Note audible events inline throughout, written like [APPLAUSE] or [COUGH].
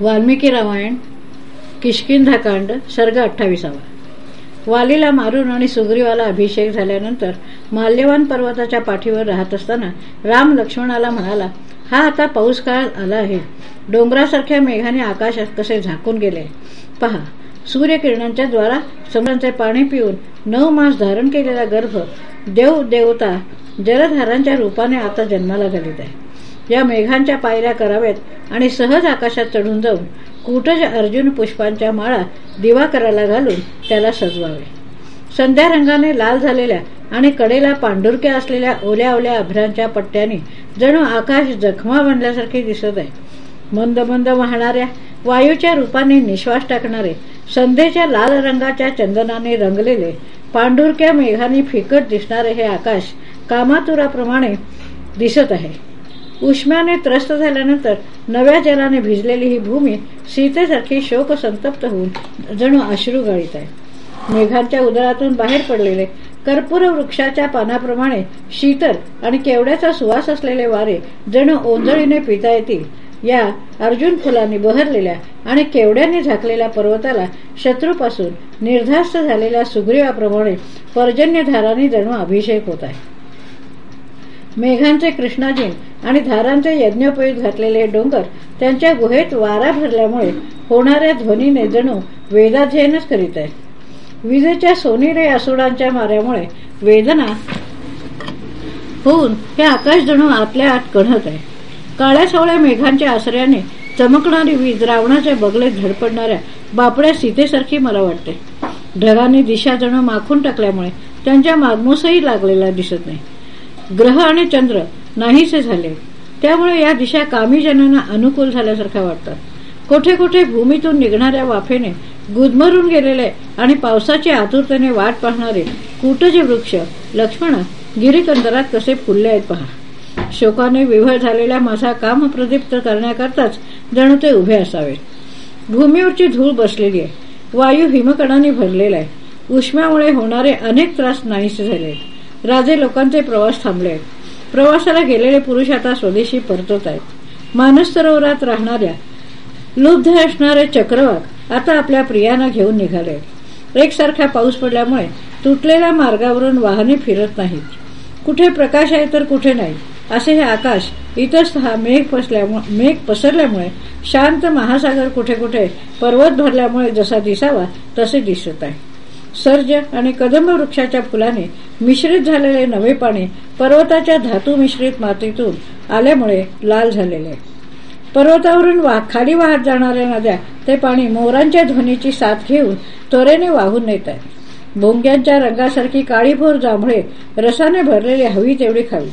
वाल्मिकी रामायण किशकिंधाकांड सर्ग अठ्ठावीसावा. वालीला मारून आणि सुग्रीवाला अभिषेक झाल्यानंतर माल्यवान पर्वताच्या पाठीवर राहत असताना राम लक्ष्मणाला म्हणाला हा आता पाऊस काळ आला आहे. डोंगरासारख्या मेघाने आकाशात कसे झाकून गेले? पहा सूर्यकिरणांच्या द्वारा समुद्रांचे पाणी पिऊन नऊ मास धारण केलेला गर्भ देव देवता जलधारांच्या रूपाने आता जन्माला घालीत आहे. या मेघांच्या पायऱ्या कराव्यात आणि सहज आकाशात चढून जाऊन कुटज अर्जुन पुष्पांच्या माळा दिवाकराला घालून त्याला सजवावे. संध्या रंगाने लाल झालेल्या आणि कडेला पांढुरक्या असलेल्या ओल्या ओल्या अभ्रांच्या पट्ट्याने जणू आकाश जखमा बनल्यासारखे दिसत आहे. मंद मंद वाहणाऱ्या वायूच्या रूपाने निश्वास टाकणारे संध्येच्या लाल रंगाच्या चंदनाने रंगलेले पांढुरक्या मेघाने फिकट दिसणारे हे आकाश कामातुराप्रमाणे दिसत आहे. उष्म्याने त्रस्त झाल्यानंतर नव्या जलाने भिजलेली ही भूमी सीतेसारखी शोक संतप्त होऊन जणू अश्रू गाळीत आहे. मेघांच्या उदरातून बाहेर पडलेले कर्पूर वृक्षाच्या पानाप्रमाणे शीतल आणि केवड्याचा सुवास असलेले वारे जणू ओंजळीने पिता येतील या अर्जुन फुलांनी बहरलेल्या आणि केवड्यांनी झाकलेल्या पर्वताला शत्रूपासून निर्धास्त झालेल्या सुग्रीवाप्रमाणे पर्जन्यधाराने जणू अभिषेक होत आहे. मेघांचे कृष्णाजीन आणि धारांचे यज्ञोपयुक्त घातलेले डोंगर त्यांच्या गुहेत वारा भरल्यामुळे होणाऱ्या ध्वनीने जणू वेदाध्ययनच करीत आहे विजेच्या सोनेरे आसुडांच्या माऱ्यामुळे वेदना होऊन हे आकाश जणू आतल्या आत कणत आहे. काळ्या सावळ्या मेघांच्या आश्रयाने चमकणारी वीज रावणाच्या बगलेत धडपडणाऱ्या बापड्या सीतेसारखी मला वाटते. ढगाने दिशा जणू माखून टाकल्यामुळे त्यांच्या मागमोसही लागलेला दिसत नाही. ग्रह आणि चंद्र नाहीसे झाले. त्यामुळे या दिशा कामीजनांना अनुकूल झाल्यासारख्या वाटतात कोठे कोठे भूमीतून निघणाऱ्या वाफेने गुदमरून गेलेले आणि पावसाची आतुरतेने वाट पाहणारे कुटजे वृक्ष लक्ष्मण गिरीकंदरात कसे फुलले आहेत पहा. शोकाने विव्हळ झालेल्या माझा काम प्रदीप्त करण्याकरताच जणू ते उभे असावे. भूमीवरची धूळ बसलेली आहे. वायू हिमकणाने भरलेला आहे. उष्म्यामुळे होणारे अनेक त्रास नाहीसे झाले आहेत. राजे लोकांचे प्रवास थांबले. प्रवासाला गेलेले पुरुष आता स्वदेशी परतत आहेत. मानस सरोवरात राहणाऱ्या लुब्ध असणारे चक्रवाक आता आपल्या प्रियांना घेऊन निघाले. एकसारखा पाऊस पडल्यामुळे तुटलेल्या मार्गावरून वाहने फिरत नाहीत. कुठे प्रकाश आहे तर कुठे नाही. असे हे आकाश इतस्तः मेघ पसल्यामुळे मेघ पसरल्यामुळे शांत महासागर कुठे कुठे पर्वत भरल्यामुळे जसा दिसावा तसे दिसत आहे. सर्ज आणि कदंब वृक्षाच्या फुलाने मिश्रित झालेले नवे पाणी पर्वताच्या धातू मिश्रित मातीतून आल्यामुळे लाल झालेले. पर्वतावरून वा खाली वाहत जाणाऱ्या नद्या ते पाणी मोरांच्या ध्वनीची साथ घेऊन त्वरेने वाहून नेत आहेत भोंग्यांच्या रंगासारखी काळीभोर जांभळे रसाने भरलेली हवी तेवढी खावी.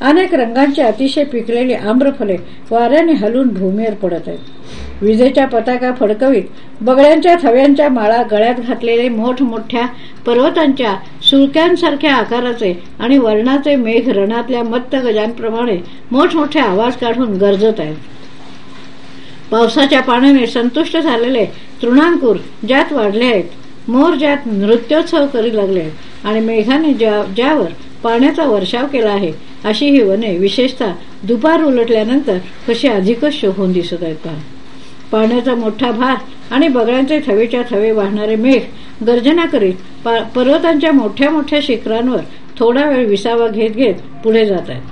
अनेक रंगांची अतिशय पिकलेली आम्रफले वाऱ्याने हलून भूमीवर पडत आहेत विजेच्या पताका फडकवीत बगळ्यांच्या थव्यांच्या माळा गळ्यात घातलेले मोठमोठ्या पर्वतांच्या सुळक्यांसारख्या आकाराचे आणि वर्णाचे मेघ रणातल्या मत्त गजांप्रमाणे मोठमोठे आवाज काढून गरजत आहेत. पावसाच्या पाण्याने संतुष्ट झालेले तृणांकुर ज्यात वाढले आहेत मोर ज्यात नृत्योत्सव करू लागले आहेत आणि मेघाने ज्यावर पाण्याचा वर्षाव केला आहे अशी ही वने विशेषतः दुपार उलटल्यानंतर कशी अधिकच शोभून दिसत आहेत पहा. पाण्याचा मोठा भार आणि बगळ्यांचे थवेच्या थवे वाहणारे मेघ गर्जना करीत पर्वतांच्या मोठ्या मोठ्या शिखरांवर थोडा वेळ विसावा घेत घेत पुढे जात आहेत.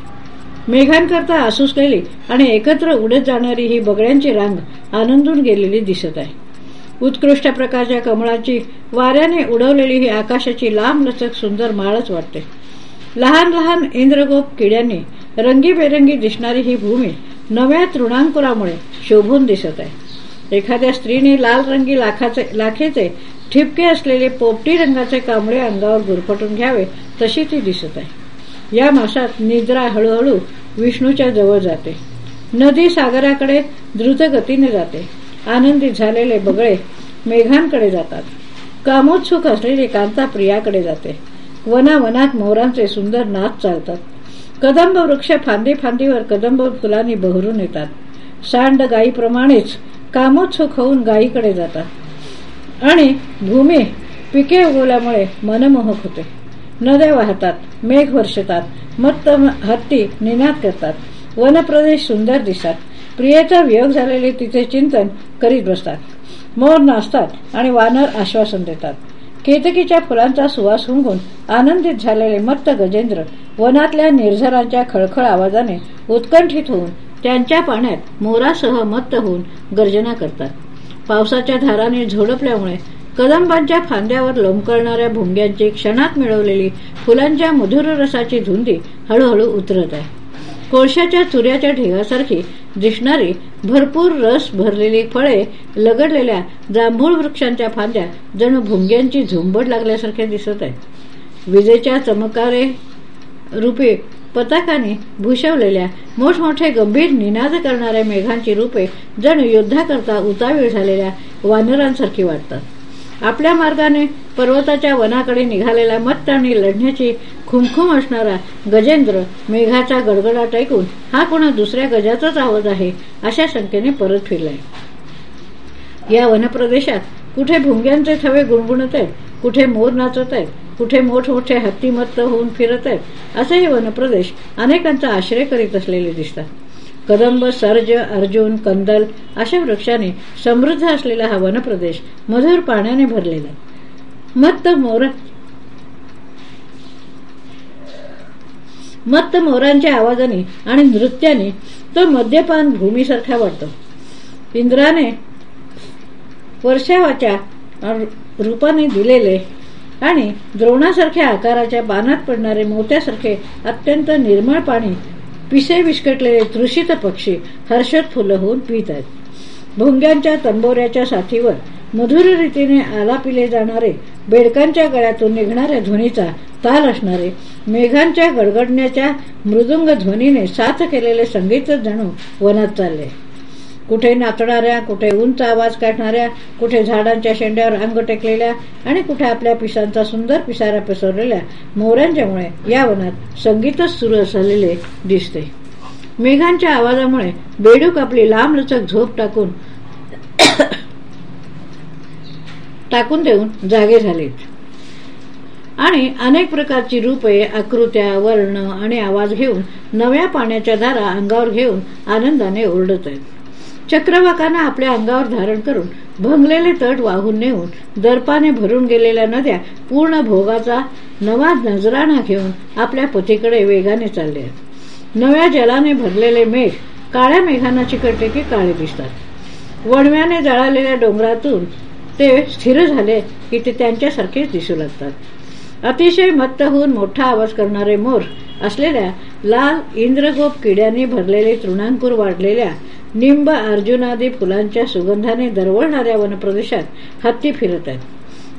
मेघांकरता आसुसलेली आणि एकत्र उडत जाणारी ही बगळ्यांची रांग आनंदून गेलेली दिसत आहे. उत्कृष्ट प्रकारच्या कमळाची वाऱ्याने उडवलेली ही आकाशाची लांब लचक सुंदर माळच वाटते. लहान लहान इंद्रगोप किड्यांनी रंगीबेरंगी दिसणारी ही भूमी नव्या तृणांकुरामुळे शोभून दिसत आहे. एखाद्या स्त्रीने लाल रंगी लाखाचे लाखेचे ठिपके असलेले पोपटी रंगाचे कांबळे अंगावर गुरफटून घ्यावे तशी ती दिसत आहे. या मासात निद्रा हळूहळू विष्णूच्या जवळ जाते. नदी सागराकडे द्रुत गतीने जाते. आनंदी झालेले बगळे मेघांकडे जातात. कामोत्सुक असलेली कांता प्रियाकडे जाते. वनावनात मोरांचे सुंदर नाच चालतात. कदंब वृक्ष फांदी फांदीवर कदंब फुलांनी बहरून येतात. सांड गायीप्रमाणेच कामोत्सुक होऊन गायीकडे जातात. आणि भूमी पिके उगवल्यामुळे मनमोहक होते. नद्या वाहतात मेघ वर्षतात मत्त हत्ती निनाद करतात. वनप्रदेश सुंदर दिसतात. प्रियेचा वियोग झालेले तिचे चिंतन करीत बसतात मोर नाचतात आणि वानर आश्वासन देतात. केतकीच्या फुलांचा सुवास हुंगून आनंदित झालेले मत्त गजेंद्र वनातल्या निर्झरांच्या खळखळ आवाजाने उत्कंठित होऊन त्यांच्या पाण्यात मोरासह मत्त होऊन गर्जना करतात. पावसाच्या धाराने झोडपल्यामुळे कदंबांच्या फांद्यावर लोंबकळणाऱ्या भुंग्यांची क्षणात मिळवलेली फुलांच्या मधुर रसाची धुंदी हळूहळू उतरत आहे. कोळशाच्या चुऱ्याच्या ढेगासारखी दिसणारी भरपूर रस भरलेली फळे लगडलेल्या जांभूळ वृक्षांच्या फांद्या जणू भुंग्यांची झुंबड लागल्यासारखे दिसत आहे विजेच्या चमकारे रूपे पताकाने भूषवलेल्या मोठमोठे गंभीर निनाद करणाऱ्या मेघांची रूपे जणू युद्धाकरता उतावीळ झालेल्या वानरांसारखी वाटतात. आपल्या मार्गाने पर्वताच्या वनाकडे निघालेला मत्त आणि लढण्याची खुमखुम असणारा गजेंद्र मेघाचा गडगडाट ऐकून हा कोणा दुसऱ्या गजाचाच आवाज आहे अशा शंकेने परत फिरलाय. या वनप्रदेशात कुठे भुंग्यांचे थवे गुणगुणत आहेत कुठे मोर नाचत आहेत कुठे मोठमोठे हत्तीमत्त होऊन फिरत आहेत असे हे वनप्रदेश अनेकांचा आश्रय करीत असलेले दिसतात. कदंब सर्ज अर्जुन कंदल अशा वृक्षाने समृद्ध असलेला हा वनप्रदेश मधुर पाण्याने भरलेला मत्त मोर मत्त मोरांच्या आवाजाने आणि नृत्याने तो मद्यपान भूमीसारखा वाटतो. इंद्राने वर्षावाच्या रूपाने दिलेले आणि द्रोणासारख्या आकाराच्या बाणात पडणारे मोत्यासारखे अत्यंत निर्मळ पाणी पिसे विस्कटलेले तृषित पक्षी हर्षद फुलं होऊन पित आहेत. भोंग्यांच्या तंबोऱ्याच्या साथीवर मधुर रीतीने आलापिले जाणारे बेडकांच्या गळ्यातून निघणाऱ्या ध्वनीचा ताल असणारे मेघांच्या गडगडण्याच्या मृदुंग ध्वनीने साथ केलेले संगीत जणू वनात चालले. कुठे नाचणाऱ्या कुठे उंच आवाज काढणाऱ्या कुठे झाडांच्या शेंड्यावर अंग टेकलेल्या आणि कुठे आपल्या पिसांचा सुंदर पिसारा पसरलेल्या मोऱ्यांच्यामुळे या वनात संगीतच सुरू असलेले दिसते. मेघांच्या आवाजामुळे बेडूक आपली लांबलचक झोप टाकून [COUGHS] टाकून देऊन जागे झालेत आणि अनेक प्रकारची रूपे आकृत्या वर्ण आणि आवाज घेऊन नव्या पाण्याच्या धारा अंगावर घेऊन आनंदाने ओरडत आहेत. चक्रवाकानं आपल्या अंगावर धारण करून भंगलेले तट वाहून नेऊन दर्पाने भरून गेलेल्या नद्या पूर्ण भोगाचा नवा नजराणा घेऊन आपल्या पतीकडे वेगाने चालले नव्या जलाने भरलेले मेघ काळ्या मेघांना चिकटले की काळे दिसतात. वणव्याने जळालेल्या डोंगरातून ते स्थिर झाले की ते त्यांच्यासारखेच दिसू लागतात. अतिशय मत्त होऊन मोठा आवाज करणारे मोर असलेल्या लाल इंद्रगोप किड्यांनी भरलेले तृणांकूर वाढलेल्या निंब अर्जुनादी फुलांच्या सुगंधाने दरवळणाऱ्या वनप्रदेशात हत्ती फिरत आहेत.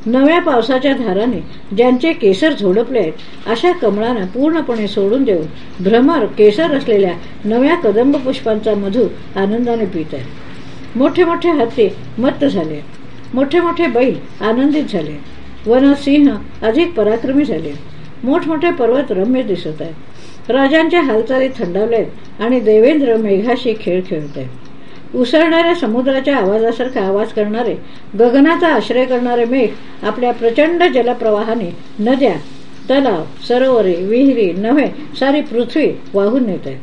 नव्या पावसाच्या धाराने ज्यांचे केसर झोडपले आहेत अशा कमळांना पूर्णपणे सोडून देऊन भ्रमर केसर असलेल्या नव्या कदंब पुष्पांचा मधू आनंदाने पित आहेत. मोठे मोठे हत्ती मत्त झाले मोठे मोठे बैल आनंदित झाले वन सिंह अधिक पराक्रमी झाले मोठमोठे पर्वत रम्य दिसत आहेत. राजांच्या हालचाली थंडावलेत आणि देवेंद्र मेघाशी खेळ खेळत. आहेत उसळणाऱ्या समुद्राच्या आवाजासारखा आवाज करणारे गगनाचा आश्रय करणारे मेघ आपल्या प्रचंड जलप्रवाहाने नद्या तलाव सरोवरे विहिरी नव्हे सारी पृथ्वी वाहून नेत आहेत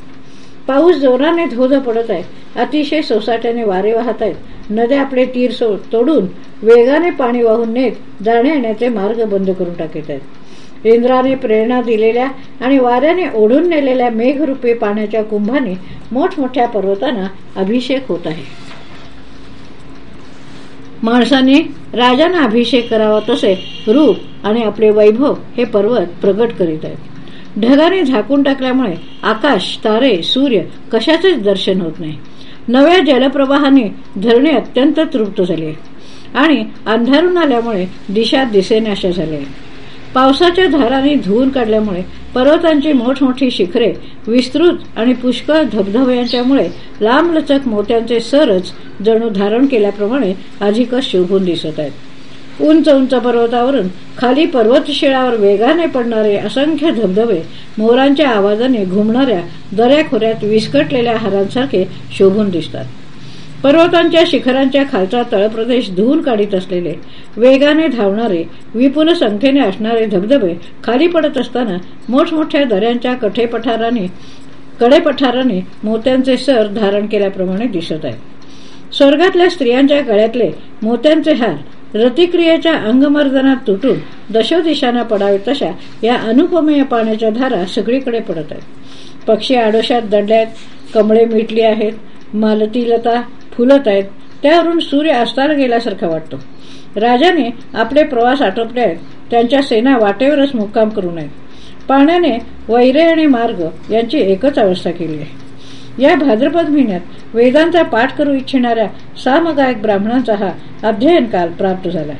पाऊस जोराने धोध पडत आहे अतिशय सोसाट्याने वारे वाहत आहेत. नद्या आपले तीर तोडून वेगाने पाणी वाहून नेत जाण्या येण्याचे मार्ग बंद करून टाकत आहेत. इंद्राने प्रेरणा दिलेल्या आणि वाऱ्याने ओढून नेलेल्या मेघरूपी पाण्याच्या कुंभाने मोठमोठ्या पर्वतांना अभिषेक होत आहे. माणसाने राजांना अभिषेक करावा तसे रूप आणि आपले वैभव हे पर्वत प्रगट करीत आहेत ढगाने झाकून टाकल्यामुळे आकाश तारे सूर्य कशाचेच दर्शन होत नाही. नव्या जलप्रवाहाने धरणे अत्यंत तृप्त झाले. आणि अंधारून आल्यामुळे दिशा दिसेनाशा झाले पावसाच्या धारांनी धुवून काढल्यामुळे पर्वतांची मोठमोठी शिखरे विस्तृत आणि पुष्कळ धबधब्यांच्यामुळे लांबलचक मोत्यांचे सरच जणू धारण केल्याप्रमाणे अधिकच शोभून दिसत आहेत. उंच उंच पर्वतावरून खाली पर्वतशिळावर वेगाने पडणारे असंख्य धबधबे मोरांच्या आवाजाने घुमणाऱ्या दऱ्याखोऱ्यात विस्कटलेल्या हारांसारखे शोभून दिसतात. पर्वतांच्या शिखरांच्या खालचा तळप्रदेश धुवून काढीत असलेले वेगाने धावणारे विपुल संख्येने असणारे धबधबे खाली पडत असताना मोठमोठ्या दऱ्यांच्या कठेपठाराने कडेपठाराने मोत्यांचे सर धारण केल्याप्रमाणे दिसत आहे. स्वर्गातल्या स्त्रियांच्या गळ्यातले मोत्यांचे हार रतिक्रियेच्या अंगमर्दनात तुटून दशोदिशांना पडावे तशा या अनुपमेय पाण्याच्या धारा सगळीकडे पडत आहेत. पक्षी आडोशात दडल्यात कमळे मिटली आहेत मालती लता फुलत आहेत त्यावरून सूर्य अस्ताला गेल्यासारखा वाटतो. राजाने आपले प्रवास आटोपले आहेत त्यांच्या सेना वाटेवरच मुक्काम करू नयेत पाण्याने वैरे आणि मार्ग यांची एकच अवस्था केली आहे. या भाद्रपद महिन्यात वेदांचा पाठ करू इच्छिणाऱ्या सामगायक ब्राह्मणांचा हा अध्ययन काल प्राप्त झाला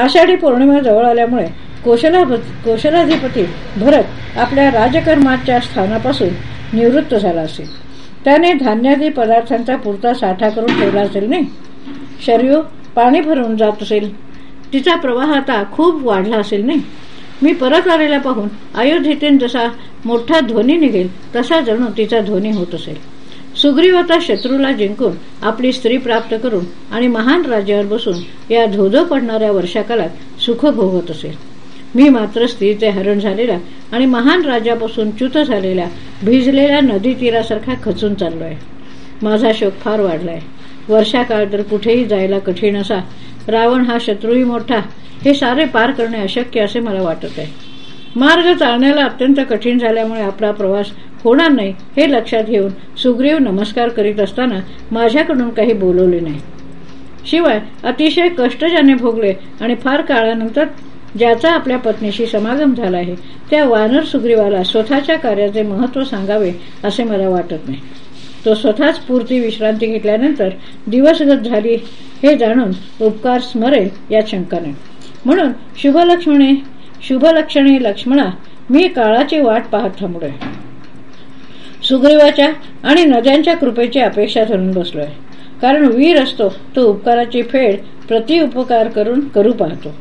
आषाढी पौर्णिमा जवळ आल्यामुळे कोशलाधिपती भरत आपल्या राजकर्माच्या स्थानापासून निवृत्त झाला असेल त्याने धान्यादी पदार्थांचा पुरता साठा करून ठेवला असेल नाही? शरीर पाणी भरून जात असेल. तिचा प्रवाह आता खूप वाढला असेल नाही? मी परत आलेला पाहून अयोध्येतून जसा मोठा ध्वनी निघेल तसा जणू तिचा ध्वनी होत असेल. सुग्रीवता शत्रूला जिंकून आपली स्त्री प्राप्त करून आणि महान राज्यावर बसून या धोधो पडणाऱ्या वर्षाकालात सुख भोगत असेल. मी मात्र स्त्रीचे हरण झालेला आणि महान राजापासून च्युत झालेल्या भिजलेल्या नदी तीरासारखा खचून चाललोय. माझा शोक फार वाढलाय. वर्षाकाळ तर कुठेही जायला कठीण असा. रावण हा शत्रूही मोठा. हे सारे पार करणे अशक्य असे मला वाटत आहे मार्ग चालण्याला अत्यंत कठीण झाल्यामुळे आपला प्रवास होणार नाही हे लक्षात घेऊन सुग्रीव नमस्कार करीत असताना माझ्याकडून काही बोलवले नाही. शिवाय अतिशय कष्ट ज्याने भोगले आणि फार काळानंतर ज्याचा आपल्या पत्नीशी समागम झाला आहे त्या वानर सुग्रीवाला स्वतःच्या कार्याचे महत्त्व सांगावे असे मला वाटत नाही. तो स्वतःच पूर्ती विश्रांती घेतल्यानंतर दिवसगत झाली हे जाणून उपकार स्मरेल यात शंका नाही म्हणून शुभलक्ष्मणे शुभलक्षणे लक्ष्मणा मी काळाची वाट पाहत थांबलोय. सुग्रीवाच्या आणि नद्यांच्या कृपेची अपेक्षा धरून बसलोय. कारण वीर असतो तो उपकाराची फेड प्रति उपकार करून करू पाहतो.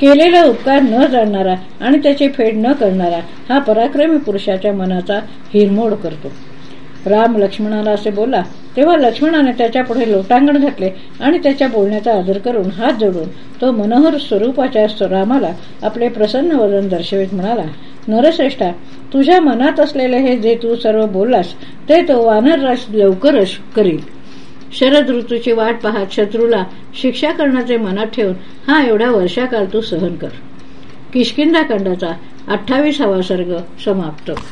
केलेला उपकार न जाणणारा आणि त्याची फेड न करणारा हा पराक्रमी पुरुषाच्या मनाचा हिरमोड करतो. राम लक्ष्मणाला असे बोला तेव्हा लक्ष्मणाने त्याच्या पुढे लोटांगण घातले आणि त्याच्या बोलण्याचा आदर करून हात जोडून तो मनोहर स्वरूपाच्या रामाला आपले प्रसन्न वजन दर्शवित म्हणाला नरश्रेष्ठा तुझ्या मनात असलेले हे जे तू सर्व बोललास ते तो वानरराज लवकरच करील. शरद ऋतूची वाट पाहत शत्रूला शिक्षा करण्याचे मनात ठेवून हा एवढा वर्षाकाल तू सहन कर. किशकिंदा खंडाचा अठ्ठावीसावा सर्ग समाप्त.